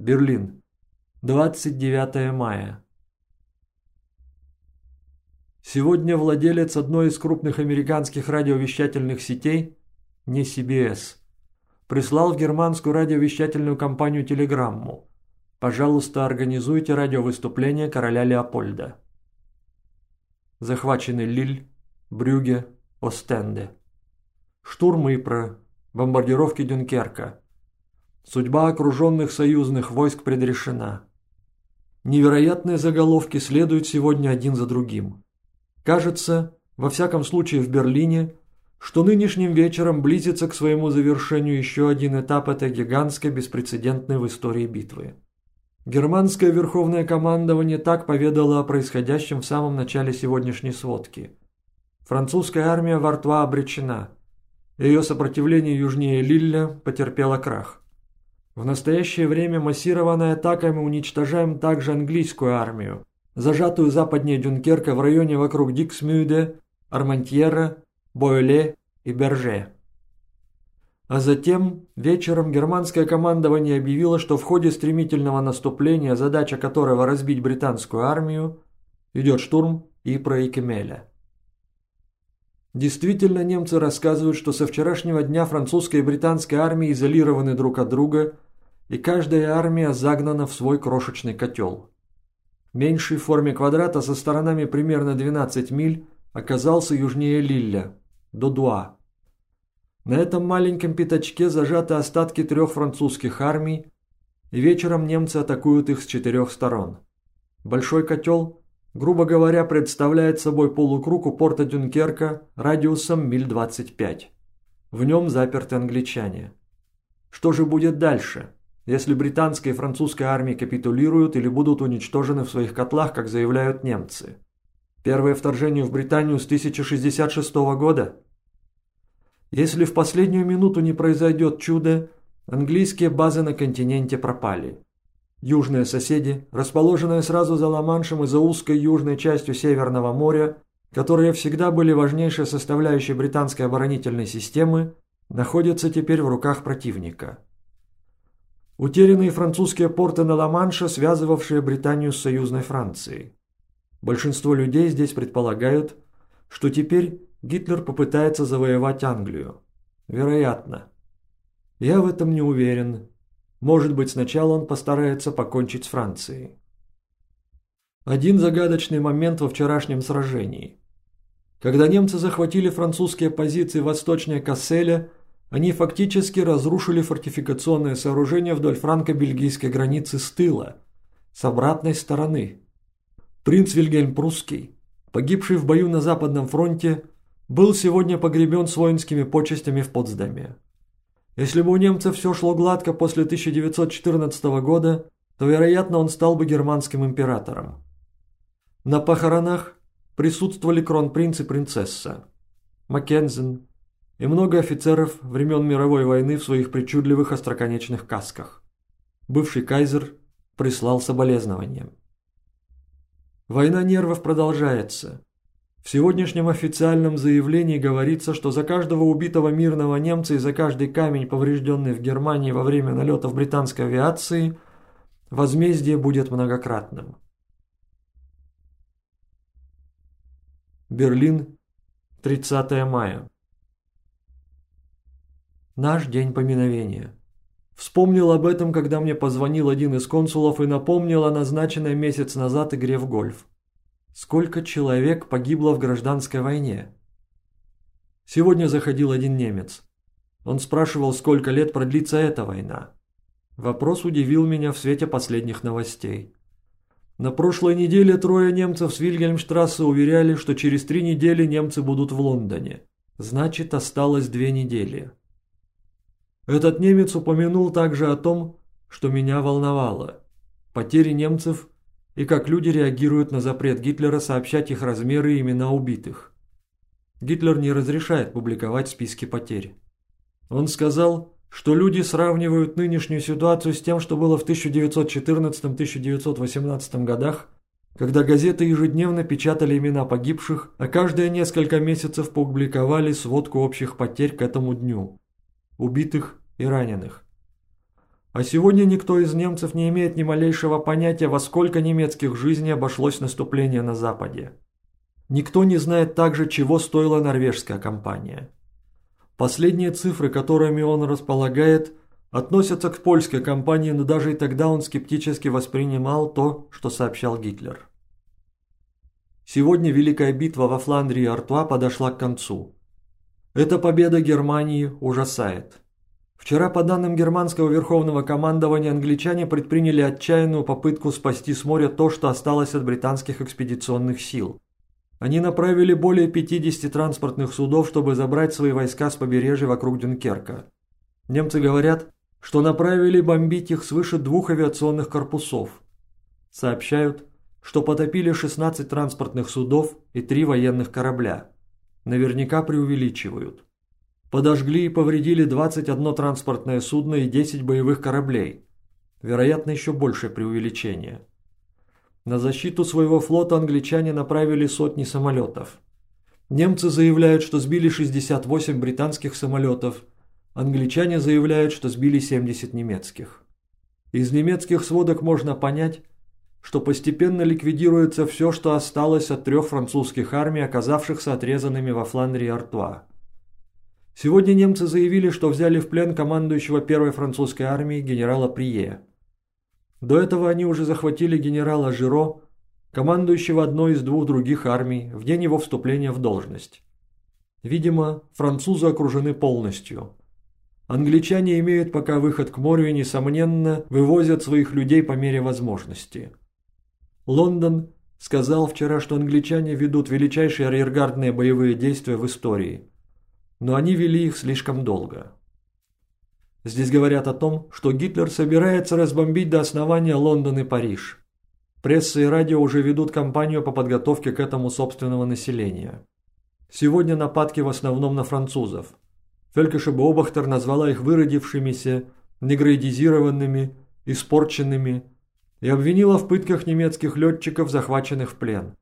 Берлин. 29 мая. Сегодня владелец одной из крупных американских радиовещательных сетей, не CBS, прислал в германскую радиовещательную компанию телеграмму. Пожалуйста, организуйте радиовыступление короля Леопольда. Захвачены Лиль, Брюге, Остенде. Штурм Ипра, бомбардировки Дюнкерка. Судьба окруженных союзных войск предрешена. Невероятные заголовки следуют сегодня один за другим. Кажется, во всяком случае в Берлине, что нынешним вечером близится к своему завершению еще один этап этой гигантской беспрецедентной в истории битвы. Германское верховное командование так поведало о происходящем в самом начале сегодняшней сводки. Французская армия в Артуа обречена. Ее сопротивление южнее Лилля потерпело крах. В настоящее время массированной атакой мы уничтожаем также английскую армию, зажатую западнее Дюнкерка в районе вокруг Диксмюде, Армантьера, Бойле и Берже. А затем вечером германское командование объявило, что в ходе стремительного наступления, задача которого разбить британскую армию, идет штурм Ипра и Кемеля. Действительно, немцы рассказывают, что со вчерашнего дня французская и британская армии изолированы друг от друга – и каждая армия загнана в свой крошечный котел. Меньший в форме квадрата со сторонами примерно 12 миль оказался южнее Лилля, до Дуа. На этом маленьком пятачке зажаты остатки трех французских армий, и вечером немцы атакуют их с четырех сторон. Большой котел, грубо говоря, представляет собой полукруг у порта Дюнкерка радиусом миль 25. В нем заперты англичане. Что же будет дальше? Если британская и французская армии капитулируют или будут уничтожены в своих котлах, как заявляют немцы. Первое вторжение в Британию с 1066 года? Если в последнюю минуту не произойдет чудо, английские базы на континенте пропали. Южные соседи, расположенные сразу за Ла-Маншем и за узкой южной частью Северного моря, которые всегда были важнейшей составляющей британской оборонительной системы, находятся теперь в руках противника. Утерянные французские порты на Ла-Манше, связывавшие Британию с союзной Францией. Большинство людей здесь предполагают, что теперь Гитлер попытается завоевать Англию. Вероятно. Я в этом не уверен. Может быть, сначала он постарается покончить с Францией. Один загадочный момент во вчерашнем сражении. Когда немцы захватили французские позиции восточнее Касселя, они фактически разрушили фортификационное сооружение вдоль франко-бельгийской границы с тыла, с обратной стороны. Принц Вильгельм Прусский, погибший в бою на Западном фронте, был сегодня погребен с воинскими почестями в Потсдаме. Если бы у немцев все шло гладко после 1914 года, то, вероятно, он стал бы германским императором. На похоронах присутствовали кронпринц и принцесса. Маккензен, и много офицеров времен мировой войны в своих причудливых остроконечных касках. Бывший кайзер прислал соболезнования. Война нервов продолжается. В сегодняшнем официальном заявлении говорится, что за каждого убитого мирного немца и за каждый камень, поврежденный в Германии во время налетов британской авиации, возмездие будет многократным. Берлин, 30 мая. Наш день поминовения. Вспомнил об этом, когда мне позвонил один из консулов и напомнил о назначенной месяц назад игре в гольф. Сколько человек погибло в гражданской войне? Сегодня заходил один немец. Он спрашивал, сколько лет продлится эта война. Вопрос удивил меня в свете последних новостей. На прошлой неделе трое немцев с Вильгельмштрассе уверяли, что через три недели немцы будут в Лондоне. Значит, осталось две недели. Этот немец упомянул также о том, что меня волновало. Потери немцев и как люди реагируют на запрет Гитлера сообщать их размеры и имена убитых. Гитлер не разрешает публиковать списки потерь. Он сказал, что люди сравнивают нынешнюю ситуацию с тем, что было в 1914-1918 годах, когда газеты ежедневно печатали имена погибших, а каждые несколько месяцев публиковали сводку общих потерь к этому дню убитых и раненых. А сегодня никто из немцев не имеет ни малейшего понятия, во сколько немецких жизней обошлось наступление на Западе. Никто не знает также, чего стоила норвежская кампания. Последние цифры, которыми он располагает, относятся к польской кампании, но даже и тогда он скептически воспринимал то, что сообщал Гитлер. Сегодня Великая битва во Фландрии и Артуа подошла к концу. Эта победа Германии ужасает. Вчера, по данным германского верховного командования, англичане предприняли отчаянную попытку спасти с моря то, что осталось от британских экспедиционных сил. Они направили более 50 транспортных судов, чтобы забрать свои войска с побережья вокруг Дюнкерка. Немцы говорят, что направили бомбить их свыше двух авиационных корпусов. Сообщают, что потопили 16 транспортных судов и 3 военных корабля. Наверняка преувеличивают. Подожгли и повредили 21 транспортное судно и 10 боевых кораблей. Вероятно, еще большее преувеличение. На защиту своего флота англичане направили сотни самолетов. Немцы заявляют, что сбили 68 британских самолетов. Англичане заявляют, что сбили 70 немецких. Из немецких сводок можно понять, что постепенно ликвидируется все, что осталось от трех французских армий, оказавшихся отрезанными во Фландрии Артуа. Сегодня немцы заявили, что взяли в плен командующего первой французской армией генерала Прие. До этого они уже захватили генерала Жиро, командующего одной из двух других армий, в день его вступления в должность. Видимо, французы окружены полностью. Англичане имеют пока выход к морю и, несомненно, вывозят своих людей по мере возможности. Лондон сказал вчера, что англичане ведут величайшие арьергардные боевые действия в истории. Но они вели их слишком долго. Здесь говорят о том, что Гитлер собирается разбомбить до основания Лондон и Париж. Пресса и радио уже ведут кампанию по подготовке к этому собственного населения. Сегодня нападки в основном на французов. Фелькеша Бобахтер назвала их выродившимися, негроидизированными, испорченными и обвинила в пытках немецких летчиков, захваченных в плен.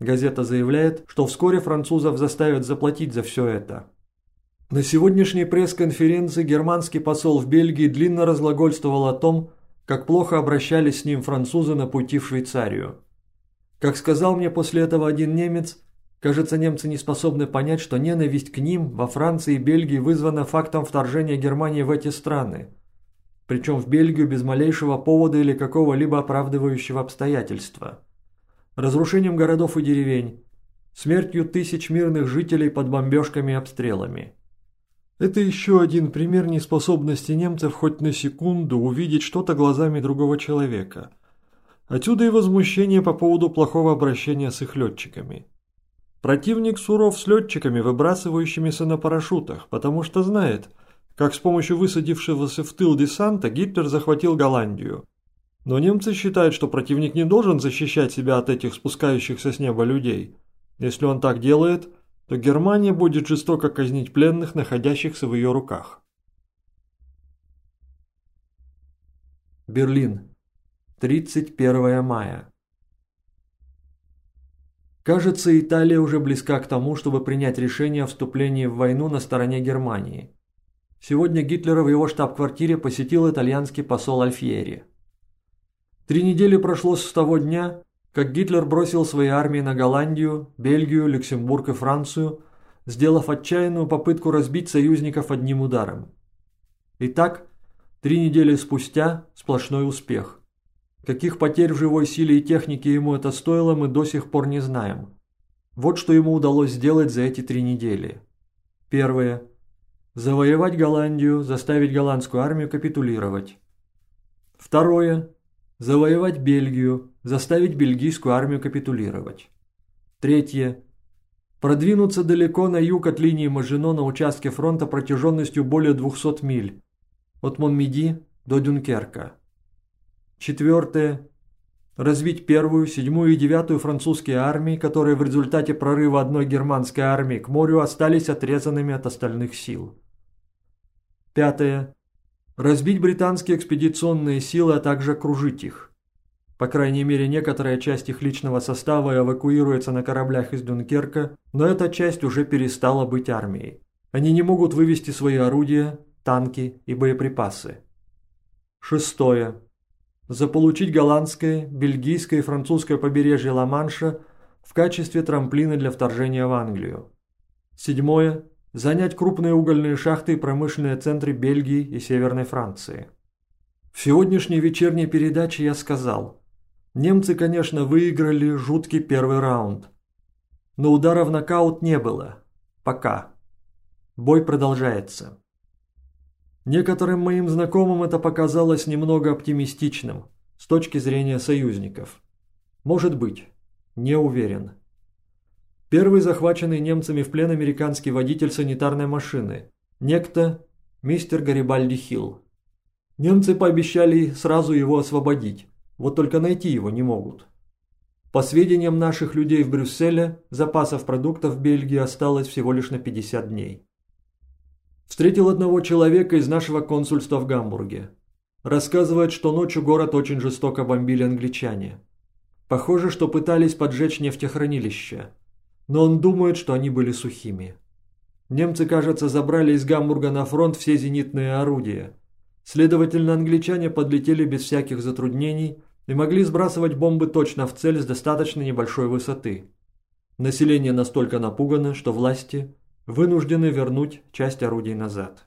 Газета заявляет, что вскоре французов заставят заплатить за все это. На сегодняшней пресс-конференции германский посол в Бельгии длинно разглагольствовал о том, как плохо обращались с ним французы на пути в Швейцарию. Как сказал мне после этого один немец, кажется, немцы не способны понять, что ненависть к ним во Франции и Бельгии вызвана фактом вторжения Германии в эти страны. Причем в Бельгию без малейшего повода или какого-либо оправдывающего обстоятельства. Разрушением городов и деревень, смертью тысяч мирных жителей под бомбежками и обстрелами. Это еще один пример неспособности немцев хоть на секунду увидеть что-то глазами другого человека. Отсюда и возмущение по поводу плохого обращения с их летчиками. Противник суров с летчиками, выбрасывающимися на парашютах, потому что знает, как с помощью высадившегося в тыл десанта Гитлер захватил Голландию. Но немцы считают, что противник не должен защищать себя от этих спускающихся с неба людей. Если он так делает – то Германия будет жестоко казнить пленных, находящихся в ее руках. Берлин. 31 мая. Кажется, Италия уже близка к тому, чтобы принять решение о вступлении в войну на стороне Германии. Сегодня Гитлера в его штаб-квартире посетил итальянский посол Альфьери. Три недели прошло с того дня, как Гитлер бросил свои армии на Голландию, Бельгию, Люксембург и Францию, сделав отчаянную попытку разбить союзников одним ударом. Итак, три недели спустя сплошной успех. Каких потерь в живой силе и технике ему это стоило, мы до сих пор не знаем. Вот что ему удалось сделать за эти три недели. Первое. Завоевать Голландию, заставить голландскую армию капитулировать. Второе. Завоевать Бельгию, заставить бельгийскую армию капитулировать. Третье. Продвинуться далеко на юг от линии Мажино на участке фронта протяженностью более 200 миль, от Монмеди до Дюнкерка. Четвертое. Развить первую, седьмую и девятую французские армии, которые в результате прорыва одной германской армии к морю остались отрезанными от остальных сил. Пятое. Разбить британские экспедиционные силы, а также окружить их. По крайней мере, некоторая часть их личного состава эвакуируется на кораблях из Дюнкерка, но эта часть уже перестала быть армией. Они не могут вывести свои орудия, танки и боеприпасы. Шестое. Заполучить голландское, бельгийское и французское побережье Ла-Манша в качестве трамплина для вторжения в Англию. Седьмое. Занять крупные угольные шахты и промышленные центры Бельгии и Северной Франции. В сегодняшней вечерней передаче я сказал, немцы, конечно, выиграли жуткий первый раунд, но удара в нокаут не было. Пока. Бой продолжается. Некоторым моим знакомым это показалось немного оптимистичным с точки зрения союзников. Может быть. Не уверен. Первый захваченный немцами в плен американский водитель санитарной машины. Некто мистер Гарибальди Хилл. Немцы пообещали сразу его освободить, вот только найти его не могут. По сведениям наших людей в Брюсселе, запасов продуктов в Бельгии осталось всего лишь на 50 дней. Встретил одного человека из нашего консульства в Гамбурге. Рассказывает, что ночью город очень жестоко бомбили англичане. Похоже, что пытались поджечь нефтехранилища. Но он думает, что они были сухими. Немцы, кажется, забрали из Гамбурга на фронт все зенитные орудия. Следовательно, англичане подлетели без всяких затруднений и могли сбрасывать бомбы точно в цель с достаточно небольшой высоты. Население настолько напугано, что власти вынуждены вернуть часть орудий назад.